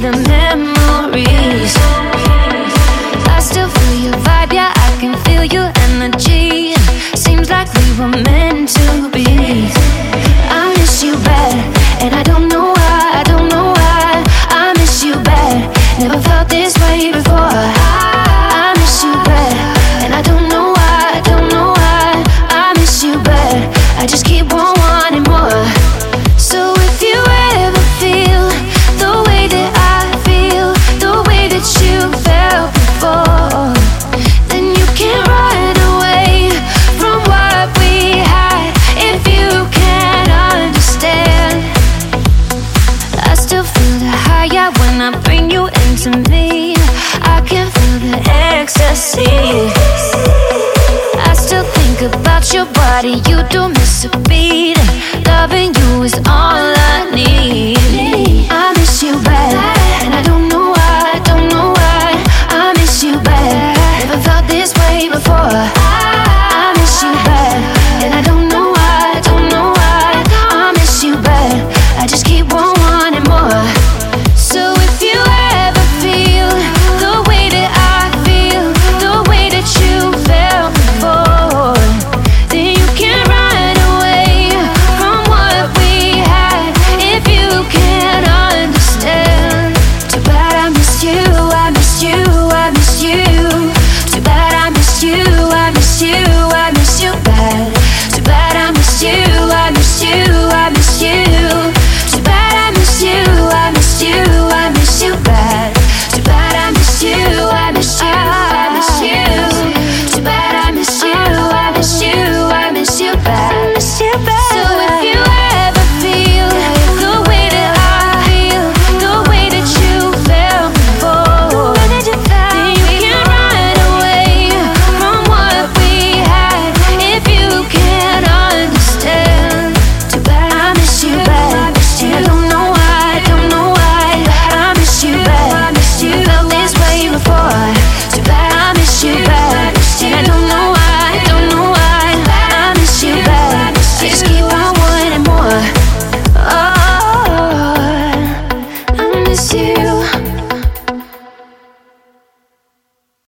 the memories. I still feel your vibe, yeah, I can feel your energy. Seems like we were meant to be. I miss you bad, and I don't know why, I don't know why. I miss you bad, never felt this way before. I miss you bad, and I don't know why, I don't know why. I miss you bad, I just keep fire when I bring you into me. I can feel the ecstasy. I still think about your body, you don't miss a beat. Loving you is all I need. I miss you bad, and I don't know why, don't know why. I miss you bad. Never felt this way before.